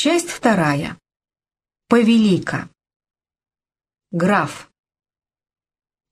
Часть вторая. Повелика. Граф.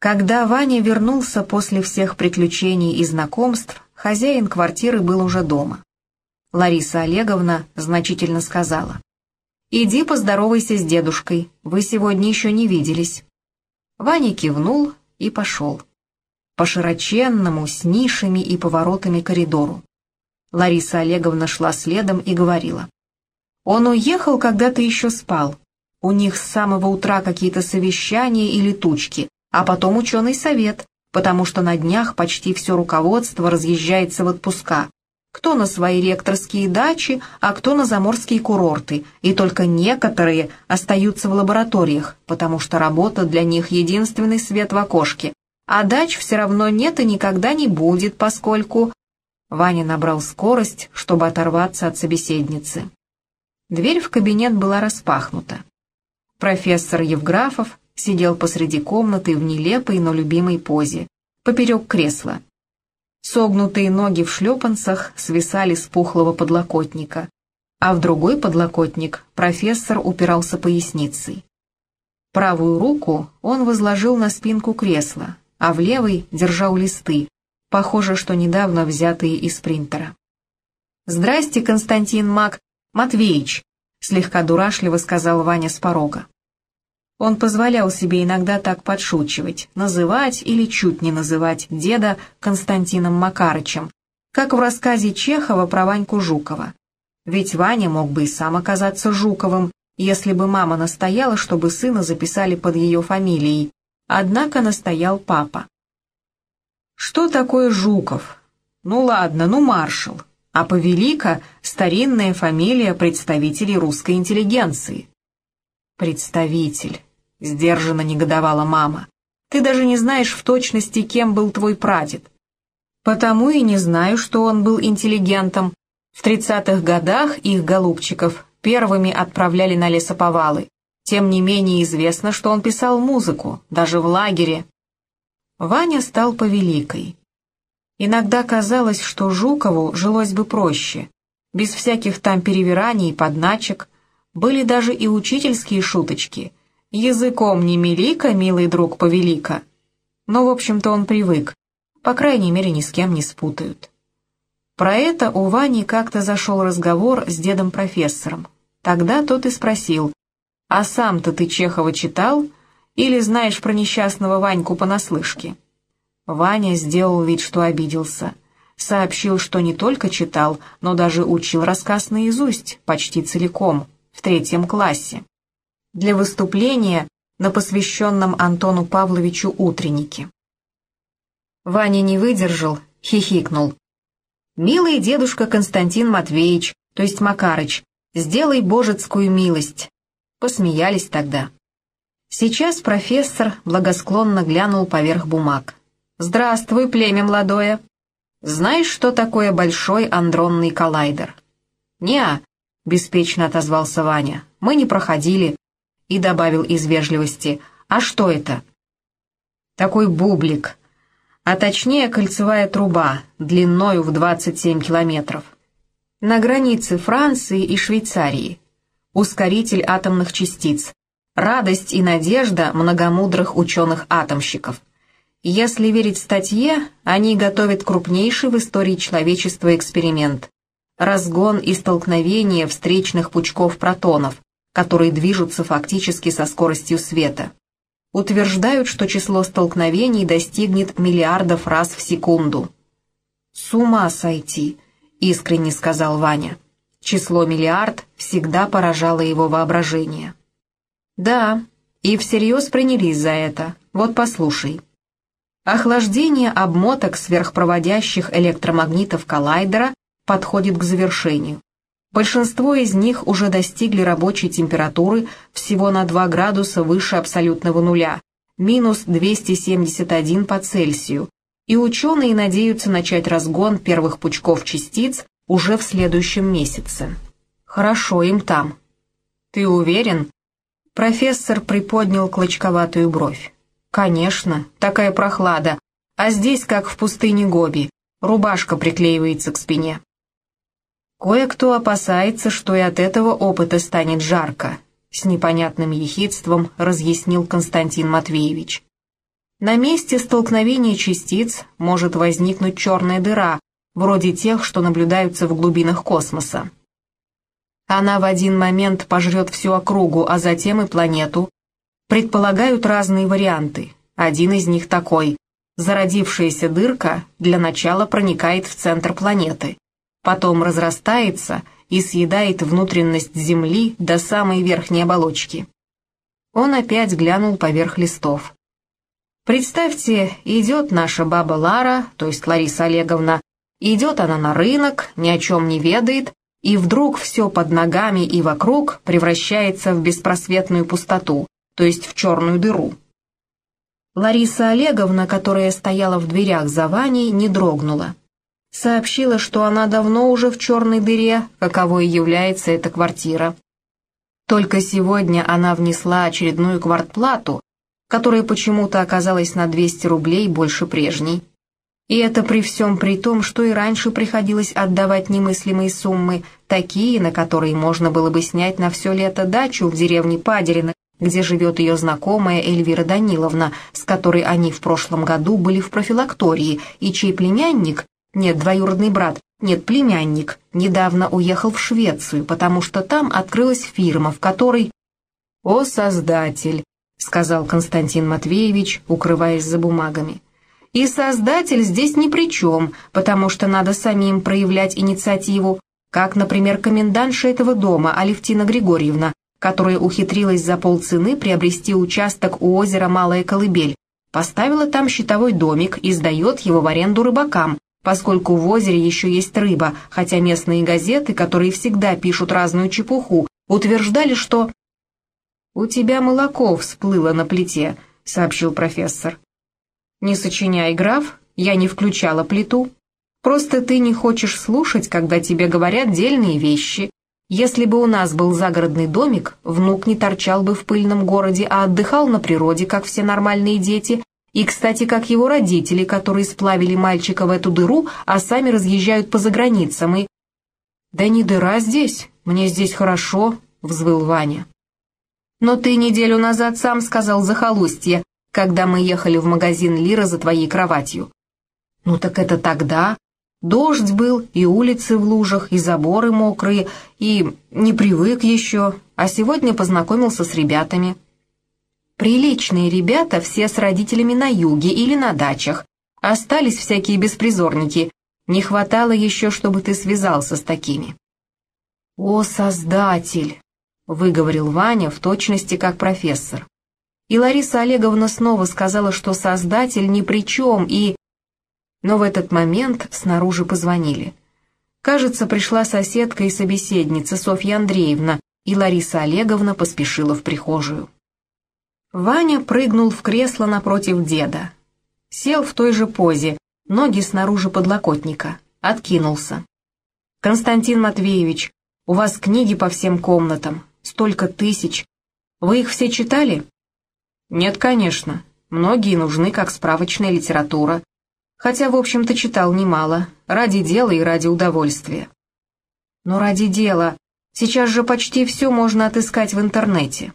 Когда Ваня вернулся после всех приключений и знакомств, хозяин квартиры был уже дома. Лариса Олеговна значительно сказала. «Иди поздоровайся с дедушкой, вы сегодня еще не виделись». Ваня кивнул и пошел. По широченному, с нишами и поворотами коридору. Лариса Олеговна шла следом и говорила. «Он уехал, когда ты еще спал. У них с самого утра какие-то совещания или тучки, а потом ученый совет, потому что на днях почти все руководство разъезжается в отпуска. Кто на свои ректорские дачи, а кто на заморские курорты, и только некоторые остаются в лабораториях, потому что работа для них единственный свет в окошке, а дач все равно нет и никогда не будет, поскольку... Ваня набрал скорость, чтобы оторваться от собеседницы. Дверь в кабинет была распахнута. Профессор Евграфов сидел посреди комнаты в нелепой, но любимой позе, поперек кресла. Согнутые ноги в шлепанцах свисали с пухлого подлокотника, а в другой подлокотник профессор упирался поясницей. Правую руку он возложил на спинку кресла, а в левой держал листы, похоже, что недавно взятые из принтера. «Здрасте, Константин Мак Матвеич», — слегка дурашливо сказал Ваня с порога. Он позволял себе иногда так подшучивать, называть или чуть не называть деда Константином Макарычем, как в рассказе Чехова про Ваньку Жукова. Ведь Ваня мог бы и сам оказаться Жуковым, если бы мама настояла, чтобы сына записали под ее фамилией. Однако настоял папа. Что такое Жуков? Ну ладно, ну маршал. А Повелика — старинная фамилия представителей русской интеллигенции. Представитель. — сдержанно негодовала мама. «Ты даже не знаешь в точности, кем был твой прадед». «Потому и не знаю, что он был интеллигентом. В тридцатых годах их, голубчиков, первыми отправляли на лесоповалы. Тем не менее известно, что он писал музыку, даже в лагере». Ваня стал повеликой. Иногда казалось, что Жукову жилось бы проще, без всяких там перевираний и подначек, были даже и учительские шуточки — Языком не мелика, милый друг повелика. Но, в общем-то, он привык. По крайней мере, ни с кем не спутают. Про это у Вани как-то зашел разговор с дедом-профессором. Тогда тот и спросил, «А сам-то ты Чехова читал? Или знаешь про несчастного Ваньку понаслышке?» Ваня сделал вид, что обиделся. Сообщил, что не только читал, но даже учил рассказ наизусть, почти целиком, в третьем классе для выступления на посвященном Антону Павловичу утреннике. Ваня не выдержал, хихикнул. «Милый дедушка Константин Матвеевич, то есть Макарыч, сделай божецкую милость». Посмеялись тогда. Сейчас профессор благосклонно глянул поверх бумаг. «Здравствуй, племя молодое. Знаешь, что такое большой андронный коллайдер?» «Не-а», беспечно отозвался Ваня. «Мы не проходили и добавил из вежливости «А что это?» «Такой бублик, а точнее кольцевая труба, длиною в 27 километров. На границе Франции и Швейцарии. Ускоритель атомных частиц. Радость и надежда многомудрых ученых-атомщиков. Если верить статье, они готовят крупнейший в истории человечества эксперимент. Разгон и столкновение встречных пучков протонов, которые движутся фактически со скоростью света. Утверждают, что число столкновений достигнет миллиардов раз в секунду. «С ума сойти», — искренне сказал Ваня. Число миллиард всегда поражало его воображение. «Да, и всерьез принялись за это. Вот послушай». Охлаждение обмоток сверхпроводящих электромагнитов коллайдера подходит к завершению. Большинство из них уже достигли рабочей температуры всего на 2 градуса выше абсолютного нуля, минус 271 по Цельсию, и ученые надеются начать разгон первых пучков частиц уже в следующем месяце. Хорошо им там. Ты уверен? Профессор приподнял клочковатую бровь. Конечно, такая прохлада, а здесь как в пустыне Гоби, рубашка приклеивается к спине. Кое-кто опасается, что и от этого опыта станет жарко, с непонятным ехидством разъяснил Константин Матвеевич. На месте столкновения частиц может возникнуть черная дыра, вроде тех, что наблюдаются в глубинах космоса. Она в один момент пожрет всю округу, а затем и планету. Предполагают разные варианты. Один из них такой. Зародившаяся дырка для начала проникает в центр планеты потом разрастается и съедает внутренность земли до самой верхней оболочки. Он опять глянул поверх листов. Представьте, идет наша баба Лара, то есть Лариса Олеговна, идет она на рынок, ни о чем не ведает, и вдруг все под ногами и вокруг превращается в беспросветную пустоту, то есть в черную дыру. Лариса Олеговна, которая стояла в дверях за Ваней, не дрогнула сообщила, что она давно уже в черной дыре, каковой является эта квартира. Только сегодня она внесла очередную квартплату, которая почему-то оказалась на 200 рублей больше прежней. И это при всем при том, что и раньше приходилось отдавать немыслимые суммы, такие, на которые можно было бы снять на все лето дачу в деревне Падерина, где живет ее знакомая Эльвира Даниловна, с которой они в прошлом году были в профилактории, и чей племянник, нет, двоюродный брат. Нет, племянник. Недавно уехал в Швецию, потому что там открылась фирма, в которой... «О, Создатель!» — сказал Константин Матвеевич, укрываясь за бумагами. «И Создатель здесь ни при чем, потому что надо самим проявлять инициативу, как, например, комендантша этого дома Алевтина Григорьевна, которая ухитрилась за полцены приобрести участок у озера Малая Колыбель, поставила там щитовой домик и сдает его в аренду рыбакам, поскольку в озере еще есть рыба, хотя местные газеты, которые всегда пишут разную чепуху, утверждали, что... «У тебя молоко всплыло на плите», — сообщил профессор. «Не сочиняй, граф, я не включала плиту. Просто ты не хочешь слушать, когда тебе говорят дельные вещи. Если бы у нас был загородный домик, внук не торчал бы в пыльном городе, а отдыхал на природе, как все нормальные дети, и, кстати, как его родители, которые сплавили мальчика в эту дыру, а сами разъезжают по заграницам и... «Да не дыра здесь, мне здесь хорошо», — взвыл Ваня. «Но ты неделю назад сам сказал захолустье, когда мы ехали в магазин Лира за твоей кроватью». «Ну так это тогда. Дождь был, и улицы в лужах, и заборы мокрые, и не привык еще, а сегодня познакомился с ребятами». Приличные ребята все с родителями на юге или на дачах. Остались всякие беспризорники. Не хватало еще, чтобы ты связался с такими. «О, Создатель!» — выговорил Ваня в точности как профессор. И Лариса Олеговна снова сказала, что Создатель ни при чем, и... Но в этот момент снаружи позвонили. Кажется, пришла соседка и собеседница Софья Андреевна, и Лариса Олеговна поспешила в прихожую. Ваня прыгнул в кресло напротив деда. Сел в той же позе, ноги снаружи подлокотника, откинулся. «Константин Матвеевич, у вас книги по всем комнатам, столько тысяч. Вы их все читали?» «Нет, конечно. Многие нужны как справочная литература. Хотя, в общем-то, читал немало, ради дела и ради удовольствия». «Но ради дела. Сейчас же почти все можно отыскать в интернете.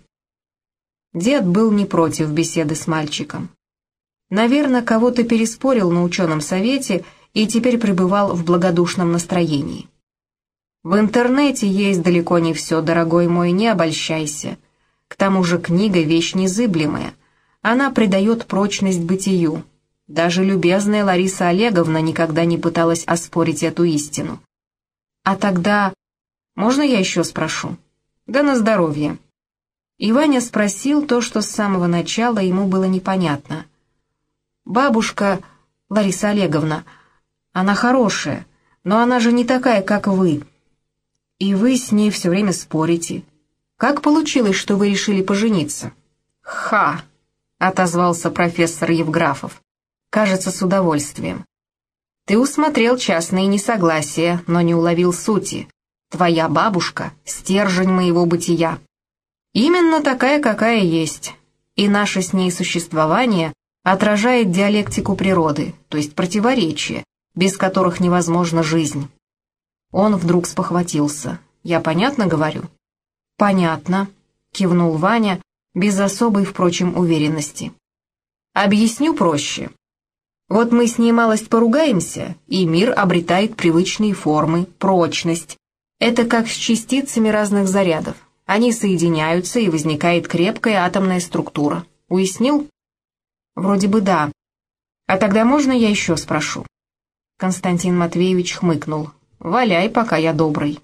Дед был не против беседы с мальчиком. Наверное, кого-то переспорил на ученом совете и теперь пребывал в благодушном настроении. В интернете есть далеко не все, дорогой мой, не обольщайся. К тому же книга — вещь незыблемая. Она придает прочность бытию. Даже любезная Лариса Олеговна никогда не пыталась оспорить эту истину. А тогда... Можно я еще спрошу? Да на здоровье. И Ваня спросил то, что с самого начала ему было непонятно. «Бабушка, Лариса Олеговна, она хорошая, но она же не такая, как вы. И вы с ней все время спорите. Как получилось, что вы решили пожениться?» «Ха!» — отозвался профессор Евграфов. «Кажется, с удовольствием. Ты усмотрел частные несогласия, но не уловил сути. Твоя бабушка — стержень моего бытия. Именно такая, какая есть. И наше с ней существование отражает диалектику природы, то есть противоречия, без которых невозможна жизнь. Он вдруг спохватился. «Я понятно говорю?» «Понятно», — кивнул Ваня, без особой, впрочем, уверенности. «Объясню проще. Вот мы с ней малость поругаемся, и мир обретает привычные формы, прочность. Это как с частицами разных зарядов. Они соединяются, и возникает крепкая атомная структура. Уяснил? Вроде бы да. А тогда можно я еще спрошу? Константин Матвеевич хмыкнул. Валяй, пока я добрый.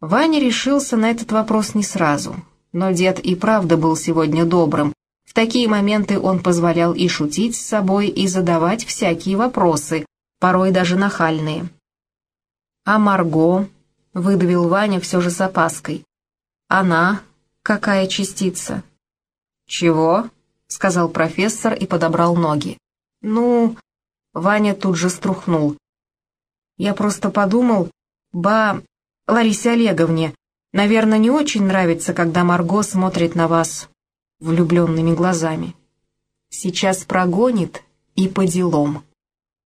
Ваня решился на этот вопрос не сразу. Но дед и правда был сегодня добрым. В такие моменты он позволял и шутить с собой, и задавать всякие вопросы, порой даже нахальные. А Марго, — выдавил Ваня все же с опаской. «Она? Какая частица?» «Чего?» — сказал профессор и подобрал ноги. «Ну...» — Ваня тут же струхнул. «Я просто подумал, ба... Ларисе Олеговне, наверное, не очень нравится, когда Марго смотрит на вас влюбленными глазами. Сейчас прогонит и по делам».